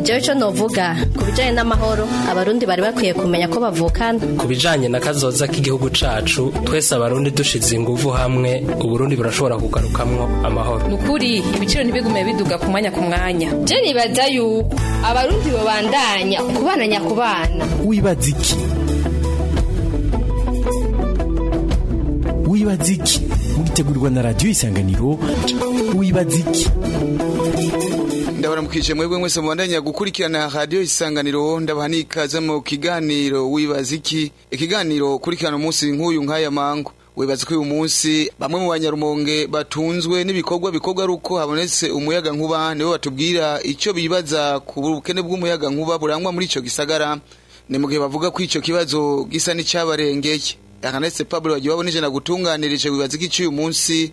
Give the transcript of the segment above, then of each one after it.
njyewe icyo novuga ku bijyanye n'amahoro abarundi bari bakwiye kumenya ko bavukana ku bijyanye na kazoza k'igihugu cacu twese abarundi dushize ingufu hamwe uburundi burashobora kugarukamwo amahoro nukuri ibiciro ntibigume biduga ku mwanya ku mwanya byo nibaza yuko abarundi babandanya kubana nyakubana wibaza iki wibaza iki muritegurirwa na radiyo isanganiro wibaza iki ndabaramukije mwebwe mwese mubandanya gukurikirana radio isanganiro ndabaha n'ikaze mu kiganiro wibaza iki ikiganiro kurikirana umunsi nk'uyu nk'aya mango wibaza ko uyu munsi bamwe mu banyarumonge batunzwe n'ibikorwa bikorwa ari habonetse umuyaga nkuba nibo batubwira icyo bibaza ku bukene bw'umuyaga nkuba burangwa muri icyo gisagara ni mu gihe bavuga ko icyo kibazo gisa n'icyabarengeye akanetse Pablo wagiye wabona ijana gutunganirije wibaza ko uyu munsi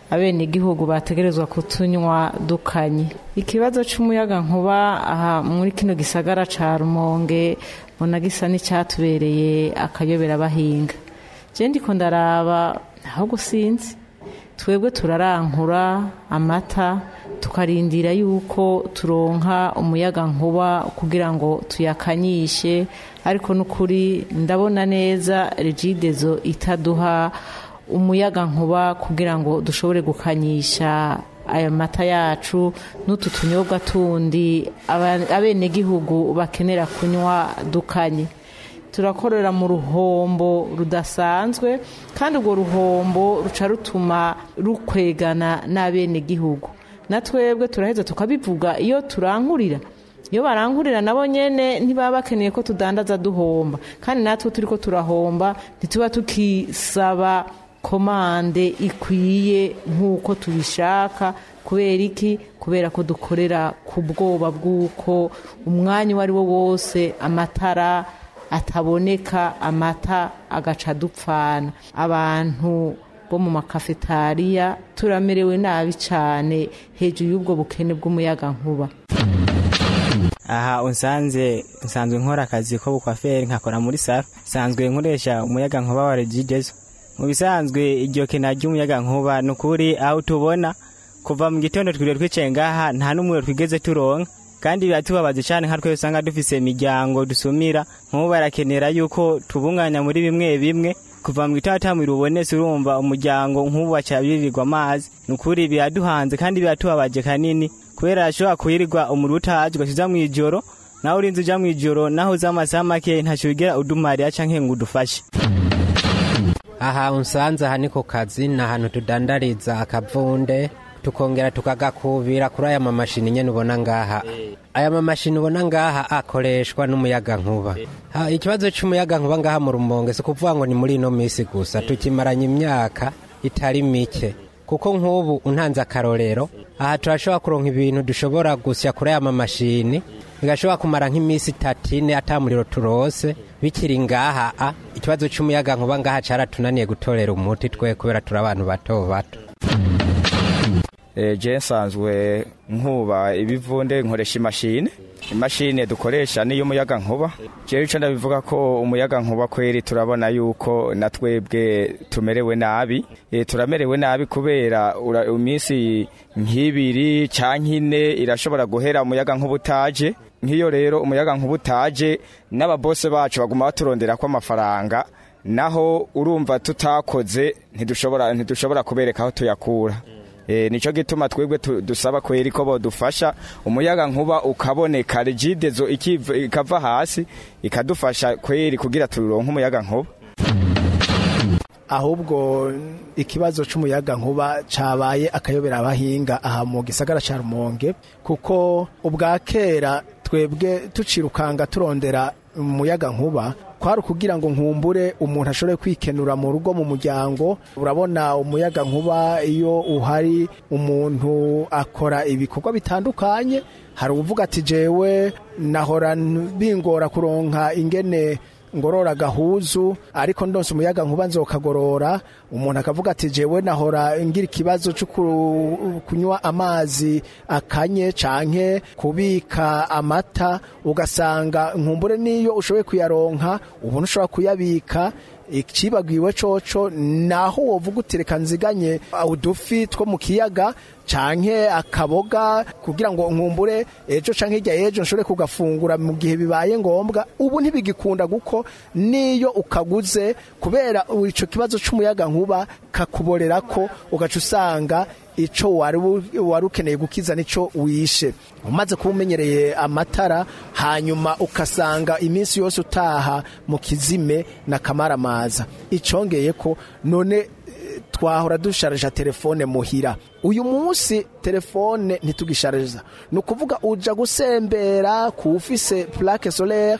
abenegihugu bategerezwa kutunywa dukanye ikibazo cy'umuyaga nkuba aha muri kino gisagara cya rumonge mbona gisa n'icyatubereye akayobera abahinga njyewe ndiko ndaraba ahubwo sinzi twebwe turarankura amata tukarindira yuko turonka umuyaga nkuba kugira ngo tuyakanyishe ariko n'ukuri ndabona neza regidezo itaduha umuyaga nkuba kugira ngo dushobore gukanyisha aya mata yacu n'utu tunyobwa tundi abenegihugu bakenera kunywa dukanye turakorera mu ruhombo rudasanzwe kandi urwo ruhombo ruca rutuma rukwegana n'abenegihugu na twebwe turaheza tukabivuga iyo turankurira iyo barangurira nabo nyine ntibaba bakeneye ko tudandaza duhomba kandi natwe turi ko turahomba ntituba tukisaba komande ikwiye nk'uko tubishaka kubera iki kubera ko dukorera ku bwoba bw'uko umwanya uwo ari wo wose amatara ataboneka amata agaca dupfana abantu bo mu makafetariya turamerewe nabi cyane hejuru y'ubwo bukene bw'umuyagankuba aha unsanze nsanzwe nkora akazi ko bukwaferi nkakora muri saro nsanzwe nkoresha umuyaga umuyagankuba wa regidezo mu bisanzwe iryo kena ry'umuyagankuba ni ukuri aho tubona kuva mu gitondo twiriwe twicaye ngaha nta n'umuriro twigeze turonka kandi biba tubabaze cyane nka twese usanga dufise imiryango dusumira nk'ubu barakenera yuko tubunganya muri bimwe bimwe kuva mu gitondo atamubiri ubonetse urumva umuryango nk'ubu bacabiririrwa amazi ni ukuri biraduhanze kandi biratubabaje kanini kubera ashobora kuyirirwa umuriro utajwa uza mu ijoro nawe urinze ujya mu ijoro naho uza make ntacyo wigera udumarira cyangwa ngo udufashe aha unsanze aha ni ku kazi ni ahantu tudandariza akavunde tukongera tukagakubira kuri aya mamashini nyine ubona ngaha eh. aya mamashini ubona ngaha akoreshwa n'umuyagankuba eh. ikibazo cy'umuyagankuba ngaha mu rumonge si ukuvuga ngo ni muri ino minsi gusa eh. tukimaranye imyaka itari mike kuko nk'ubu untanze akarorero aha turashobora kuronka ibintu dushobora gusya kuri aya mamashini bigashobora kumara nk'iminsi itatu ine atamuriro turose bikiri ngaha a ikibazo cy'umuyaga nkuba ngaha cyaratunaniye gutorera umuti twe kubera turi abantu bato bato e, je nsanzwe nkuba ibivunde nkoresha imashini imashini dukoresha niyo umuyaga nkuba je ico ndabivuga ko umuyaga nkuba kweri turabona yuko na twebwe tumerewe nabi e, turamerewe nabi kubera iminsi nk'ibiri canke ine irashobora guhera umuyaga nkuba utaje nk'iyo rero umuyaga nkuba utaje n'ababose bacu baguma baturondera ko amafaranga naho urumva tutakoze ntidushobora ntidushobora kubereka aho tuyakura mm. eh, nicyo gituma twebwe dusaba kweri ko bodufasha umuyaga nkuba ukaboneka regidezo ikava hasi ikadufasha kweri kugira turonke umuyaga nkuba ahubwo ikibazo cy'umuyaga nkuba cabaye akayobera abahinga aha mu gisagara cya rumonge kuko ubwa kera twebwe tucirukanga turondera umuyaga nkuba kwari ukugira ngo nkumbure umuntu ashobore kwikenura mu rugo mu muryango urabona umuyaga nkuba iyo uhari umuntu akora ibikorwa bitandukanye hari uvuga ati jewe nahora bingora kuronka ingene ngorora gahuzu ariko ndonse umuyaga nkuba nzokagorora umuntu akavuga ati jewe nahora ngira ikibazo cyo kunywa amazi akanye canke kubika amata ugasanga nkumbure niyo ushoboye kuyaronka ubuntu ushobora kuyabika ikibagwiwe coco naho wovuga uti nziganye udufi two mu kiyaga canke akaboga kugira ngo nkumbure ejo canke hirya ejo nshobore kugafungura mu gihe bibaye ngombwa ubu ntibigikunda guko niyo ukaguze kubera ico kibazo c'umuyaga nkuba kakuborera ko ugaca usanga icyo wari ukeneye gukiza n'icyo wishe umaze kuba amatara hanyuma ukasanga iminsi yose utaha mu kizime na kamaramaza icongeye ko none twahora dusharija telefone muhira uyu munsi telefone ntitugishaririza ni ukuvuga ujya gusembera ku ufise plaque solaire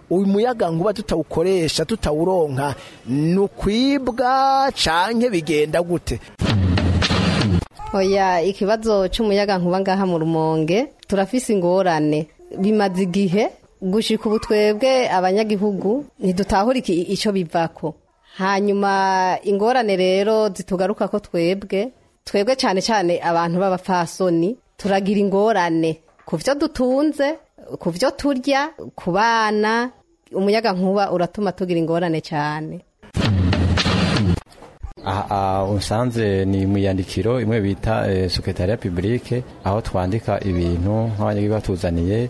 uyu muyaga nguba tutawukoresha tutawuronka ni canke bigenda gute oya ikibazo cy'umuyaga nkuba ngaha mu rumonge turafise ingorane bimaze igihe gushika ubu twebwe abanyagihugu ntidutahura icyo bivako hanyuma ingorane rero zitugaruka ko twebwe twebwe cyane cyane abantu b'abapfasoni turagira ingorane ku byo dutunze ku byo turya ku bana umuyaga nkuba uratuma tugira ingorane cyane aha unsanze ni mu imwe bita eh, sekretariya publike aho twandika ibintu nk'abanyagihugu batuzaniye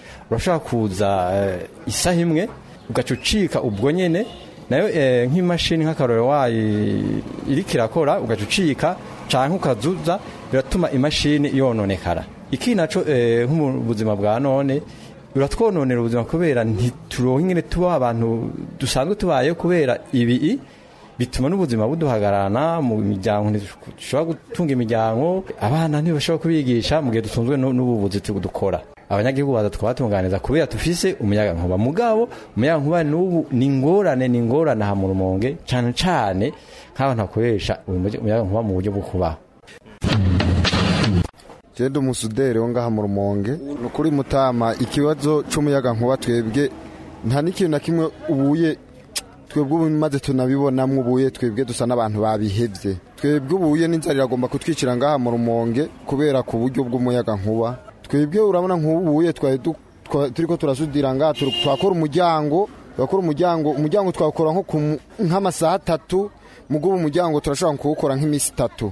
urashobora kuza eh, isaha imwe ugacucika ubwo nyine nayo eh, nk'imashini nk'akarore wayo iri kirakora ugacucika ucika cyangwa ukazuza biratuma imashini yononekara iki nacyo nk'ubuzima buzima bwa none biratwononera ubuzima kubera ntituronke tuba abantu dusanzwe tubayeho kubera ibi'i bituma n'ubuzima buduhagarana mu miryango ntishobora gutunga imiryango abana ntibashobora kubigisha mu gihe dutunzwe n'ubuvuzi dukora abanyagihugu baza tukabatunganiza kubera tufise umuyagankuba mugabo umuyagankuba n'ubu ni ingorane ni ingorane aha mu rumonge cyane cyane nk'abantu bakoresha umuyagankuba mu buryo bwo kubaho jenda umusuderi wo ngaha mu rumonge ni ukuri mutama ikibazo cy'umuyagankuba twebwe nta n'ikintu na kimwe ubuye twebwe ubu maze tunabibona mwubuye twebwe dusa n'abantu babihebye twebwe ubuye n'inzara iragomba kutwicira ngaha mu rumonge kubera ku buryo bw'umuyaga nkuba twebwe urabona nk'ubuye twari turiko turasudira ngaha twakora umuryango bakora umuryango umuryango twakora nk'amasaha atatu mugubu umuryango turashobora kuwukora nk'iminsi itatu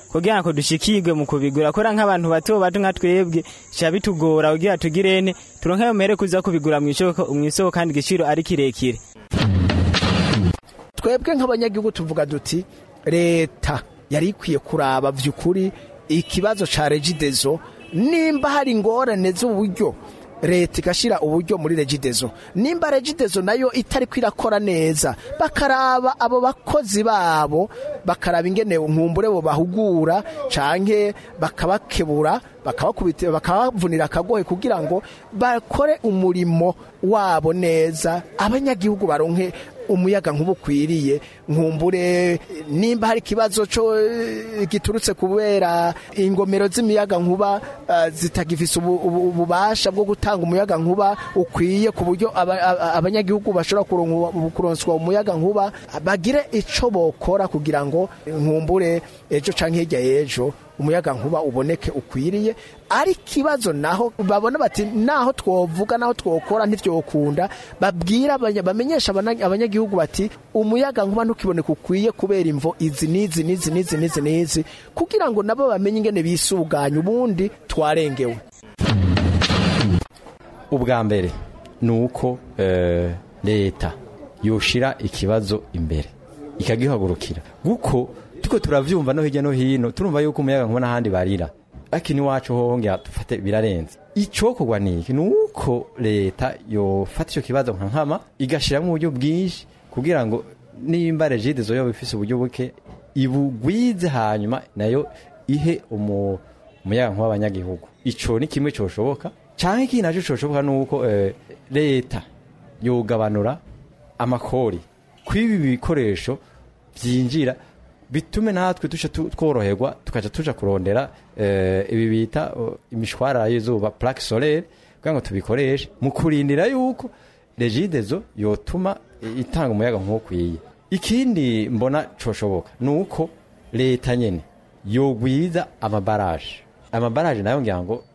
kugira ngo dushikirwe mu kubigura akora nk'abantu bato bato nka twebwe bica bitugora kugira tugirene turonke ayo mere kuza kubigura mu isoko kandi igiciro ari kirekire twebwe nk'abanyagihugu tuvuga duti leta yari ikwiye kuraba by'ukuri ikibazo cya regidezo nimba hari ingorane z'uburyo leta igashyira uburyo muri regidezo nimba regidezo nayo itari kwirakora neza bakaraba abo bakozi babo bakaraba ingene nkumbure bo bahugura canke bakabakebura bakabakubita bakabavunira akagohe kugira ngo bakore umurimo wabo neza abanyagihugu baronke umuyaga nkuba nkumbure nimba hari ikibazo cyo eh, giturutse kubera ingomero z'imiyaga nkuba eh, zitagifise ububasha bwo gutanga umuyaga nkuba ukwiye ku buryo abanyagihugu bashobora kuronswa umuyaga nkuba bagire icyo bokora kugira ngo nkumbure ejo cyangwa hirya y'ejo umuyaga nkuba uboneke ukwiriye ariko ikibazo naho babona bati naho twovuga naho twokora ntibyokunda babwira bamenyesha abanyagihugu bati umuyaga nkuba ntukiboneka ukwiye kubera imvo izi n'izi n'izi n'izi n'izi n'izi kugira ngo nabo bamenye ingene bisuganya ubundi twarengewe ubwa mbere ni uko eh, leta yoshira ikibazo imbere ikagihagurukira kuko ariko turabyumva no hirya no hino turumva yuko umuyaga nkuba n'ahandi barira ariko iwacu hoho dufate birarenze icokogwa ni iki ni uko leta yofata icyo kibazo nka nkama igashyiramo uburyo bwinshi kugira ngo nimba regide zoyoba ifise uburyo buke ibugwize hanyuma nayo ihe umuyaga nkuba abanyagihugu icyo ni kimwe cyoshoboka cyangwa ikindi nacyo cyoshoboka ni uko eh, leta yogabanura amakori kw'ibi bikoresho byinjira bitume natwe tujya tworoherwa tukajya tujya kurondera eh, ibi bita imishwarara y'izuba plaque solaire kugira ngo tubikoreshe mu kurindira yuko regidezo yotuma itanga umuyaga nk'ukwiye ikindi mbona cyoshoboka ni uko leta nyine yogwiza amabaraje amabaraje nayo ngira ngo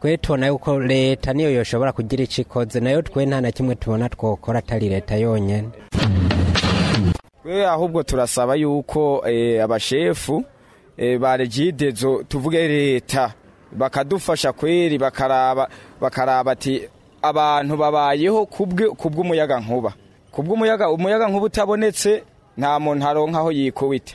twe tubona yuko leta niyo yoshobora kugira icyo ikoze nayo twe nta na kimwe tubona twokora atari leta yonyine twe ahubwo turasaba yuko eh, abashefu eh, ba regidezo tuvuge leta bakadufasha kweri bakaraba ati abantu babayeho ku bw'umuyaga nkuba ku bw'umuyaga umuyaga nkuba utabonetse nta muntu aronkaho aho yikubita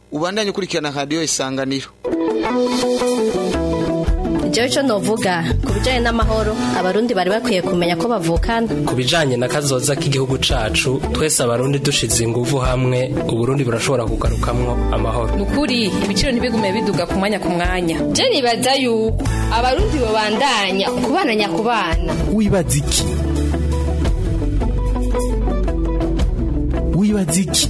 ubandanye ukurikirana radio isanganiro njyewe icyo nuvuga ku bijyanye n'amahoro abarundi bari bakwiye kumenya ko bavukana ku bijyanye na kazoza k'igihugu cacu twese abarundi dushize ingufu hamwe uburundi burashobora kugarukamwo amahoro nukuri ukuri ibiciro ntibigume biduga ku mwanya ku mwanya byo nibaza yuko abarundi babandanya kubana nyakubana wibaza iki wibaza iki